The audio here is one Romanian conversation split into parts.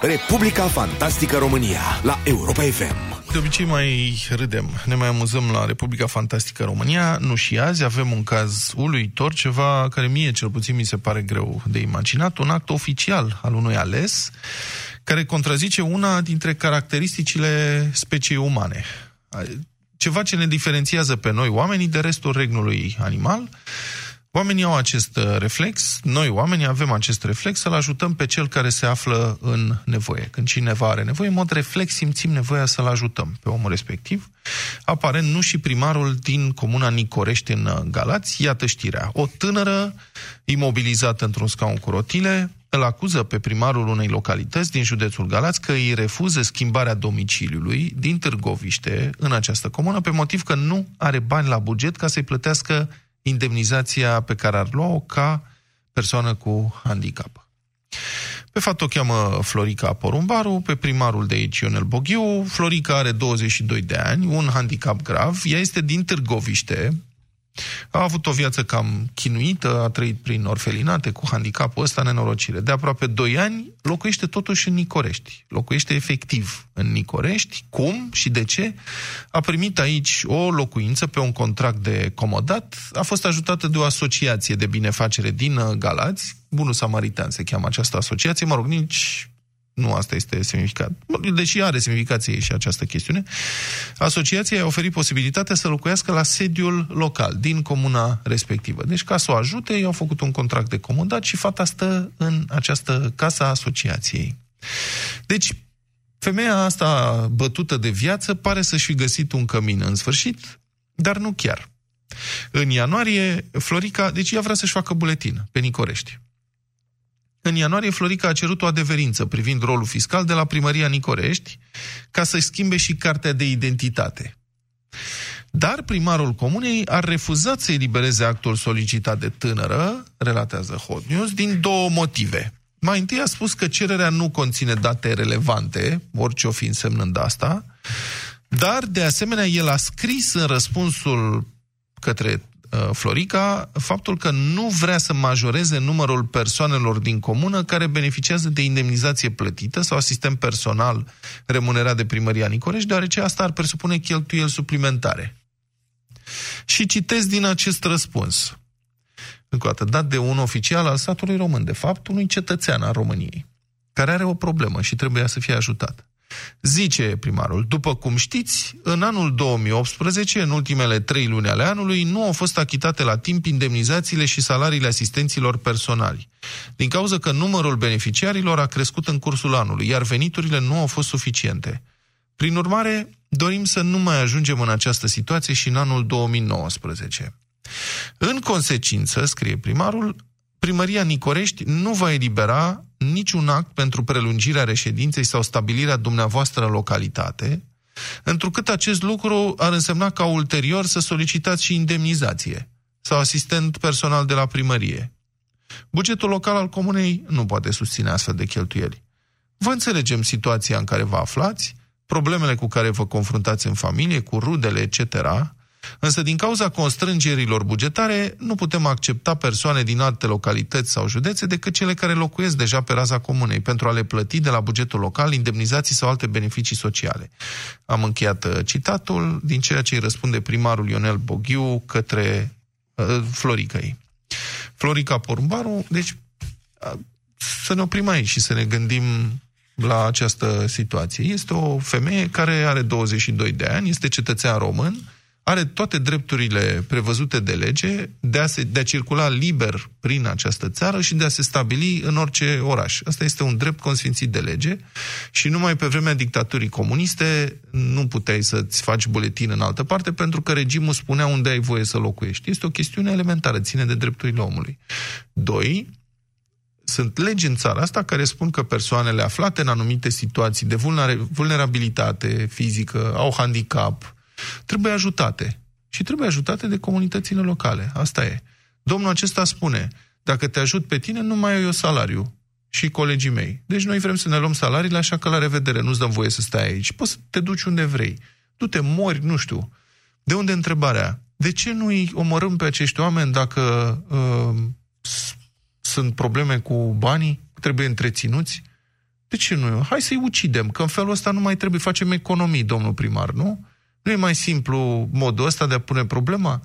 Republica Fantastică România la Europa FM. De obicei mai râdem, ne mai amuzăm la Republica Fantastică România. Nu și azi, avem un caz uluitor, ceva care mie cel puțin mi se pare greu de imaginat, un act oficial al unui ales care contrazice una dintre caracteristicile speciei umane. Ceva ce ne diferențiază pe noi oamenii de restul regnului animal, Oamenii au acest uh, reflex, noi oamenii avem acest reflex să-l ajutăm pe cel care se află în nevoie. Când cineva are nevoie, în mod reflex simțim nevoia să-l ajutăm pe omul respectiv. Aparent nu și primarul din comuna Nicorești în uh, Galați, iată știrea. O tânără imobilizată într-un scaun cu rotile îl acuză pe primarul unei localități din județul Galați că îi refuză schimbarea domiciliului din Târgoviște în această comună pe motiv că nu are bani la buget ca să-i plătească indemnizația pe care ar lua-o ca persoană cu handicap. Pe fapt o cheamă Florica Porumbaru, pe primarul de aici Ionel Boghiu. Florica are 22 de ani, un handicap grav. Ea este din Târgoviște, a avut o viață cam chinuită, a trăit prin orfelinate, cu handicapul ăsta, nenorocire. De aproape 2 ani locuiește totuși în Nicorești. Locuiește efectiv în Nicorești. Cum și de ce? A primit aici o locuință pe un contract de comodat. A fost ajutată de o asociație de binefacere din Galați. Bunul Samaritan se cheamă această asociație. Mă rog, nici nu asta este semnificat. Deși are semnificație și această chestiune. Asociația a oferit posibilitatea să locuiască la sediul local, din comuna respectivă. Deci, ca să o ajute, i-au făcut un contract de comodat și fata stă în această casă a asociației. Deci, femeia asta bătută de viață pare să-și fi găsit un cămin în sfârșit, dar nu chiar. În ianuarie, Florica, deci ea vrea să-și facă buletin pe Nicorești. În ianuarie, Florica a cerut o adeverință privind rolul fiscal de la primăria Nicorești ca să-și schimbe și cartea de identitate. Dar primarul comunei a refuzat să elibereze actul solicitat de tânără, relatează Hot News, din două motive. Mai întâi a spus că cererea nu conține date relevante, orice o fi însemnând asta, dar, de asemenea, el a scris în răspunsul către Uh, Florica faptul că nu vrea să majoreze numărul persoanelor din comună care beneficiază de indemnizație plătită sau asistent personal remunerat de primăria Nicorești, deoarece asta ar presupune cheltuieli suplimentare. Și citesc din acest răspuns. Încă o dată, dat de un oficial al statului român, de fapt, unui cetățean al României, care are o problemă și trebuie să fie ajutat. Zice primarul, după cum știți, în anul 2018, în ultimele trei luni ale anului, nu au fost achitate la timp indemnizațiile și salariile asistenților personali, din cauza că numărul beneficiarilor a crescut în cursul anului, iar veniturile nu au fost suficiente. Prin urmare, dorim să nu mai ajungem în această situație și în anul 2019. În consecință, scrie primarul, primăria Nicorești nu va elibera niciun act pentru prelungirea reședinței sau stabilirea dumneavoastră în localitate, întrucât acest lucru ar însemna ca ulterior să solicitați și indemnizație sau asistent personal de la primărie. Bugetul local al comunei nu poate susține astfel de cheltuieli. Vă înțelegem situația în care vă aflați, problemele cu care vă confruntați în familie, cu rudele, etc., Însă din cauza constrângerilor bugetare nu putem accepta persoane din alte localități sau județe decât cele care locuiesc deja pe raza comunei pentru a le plăti de la bugetul local indemnizații sau alte beneficii sociale. Am încheiat uh, citatul din ceea ce îi răspunde primarul Ionel Boghiu către uh, Floricăi. Florica Porumbaru, deci uh, să ne oprim aici și să ne gândim la această situație. Este o femeie care are 22 de ani, este cetățean român, are toate drepturile prevăzute de lege de a, se, de a circula liber prin această țară și de a se stabili în orice oraș. Asta este un drept consfințit de lege și numai pe vremea dictaturii comuniste nu puteai să-ți faci buletin în altă parte pentru că regimul spunea unde ai voie să locuiești. Este o chestiune elementară, ține de drepturile omului. Doi, sunt legi în țara asta care spun că persoanele aflate în anumite situații de vulnerabilitate fizică, au handicap, trebuie ajutate. Și trebuie ajutate de comunitățile locale. Asta e. Domnul acesta spune, dacă te ajut pe tine, nu mai ai eu salariu și colegii mei. Deci noi vrem să ne luăm salariile, așa că la revedere, nu-ți dăm voie să stai aici. Poți să te duci unde vrei. Tu te mori, nu știu. De unde întrebarea? De ce nu îi omorâm pe acești oameni dacă uh, sunt probleme cu banii, trebuie întreținuți? De ce nu? Hai să-i ucidem, că în felul ăsta nu mai trebuie, facem economii, domnul primar, nu? Nu e mai simplu modul ăsta de a pune problema?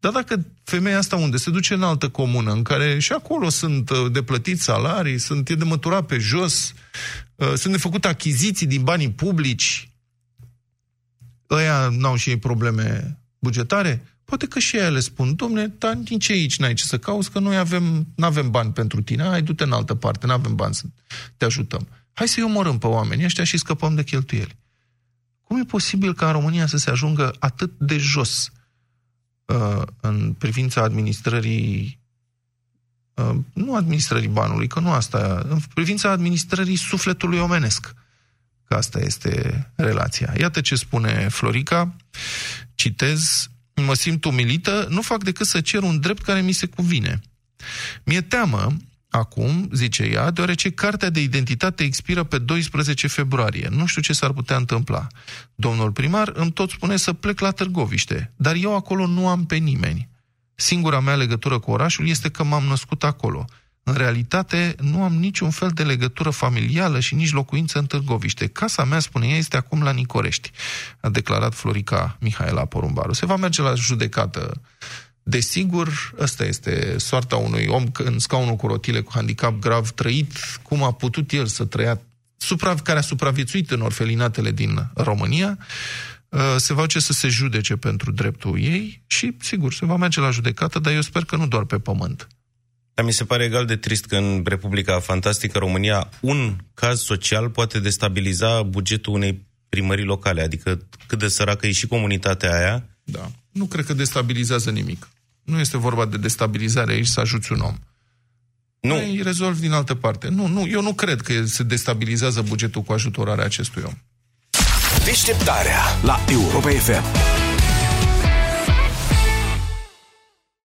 Dar dacă femeia asta unde se duce în altă comună, în care și acolo sunt uh, de plătit salarii, sunt e de măturat pe jos, uh, sunt de făcut achiziții din banii publici, ăia n-au și ei probleme bugetare, poate că și ele spun, domne, dar nici aici n-ai ce să cauți, că noi avem, n-avem bani pentru tine, hai, du-te în altă parte, n-avem bani să te ajutăm. Hai să-i omorâm pe oamenii ăștia și scăpăm de cheltuieli. Cum e posibil ca în România să se ajungă atât de jos uh, în privința administrării uh, nu administrării banului, că nu asta, în privința administrării sufletului omenesc. Că asta este relația. Iată ce spune Florica, citez, mă simt umilită, nu fac decât să cer un drept care mi se cuvine. Mi-e teamă acum, zice ea, deoarece cartea de identitate expiră pe 12 februarie. Nu știu ce s-ar putea întâmpla. Domnul primar îmi tot spune să plec la Târgoviște, dar eu acolo nu am pe nimeni. Singura mea legătură cu orașul este că m-am născut acolo. În realitate, nu am niciun fel de legătură familială și nici locuință în Târgoviște. Casa mea, spune ea, este acum la Nicorești, a declarat Florica Mihaela Porumbaru. Se va merge la judecată Desigur, ăsta este soarta unui om în scaunul cu rotile cu handicap grav trăit, cum a putut el să trăia, care a supraviețuit în orfelinatele din România, uh, se va ce să se judece pentru dreptul ei și, sigur, se va merge la judecată, dar eu sper că nu doar pe pământ. Dar mi se pare egal de trist că în Republica Fantastică România un caz social poate destabiliza bugetul unei primării locale, adică cât de săracă e și comunitatea aia. Da. Nu cred că destabilizează nimic. Nu este vorba de destabilizare aici să ajuți un om. Nu. Îi rezolvi din altă parte. Nu, nu, eu nu cred că se destabilizează bugetul cu ajutorarea acestui om. Deșteptarea la Europa FM.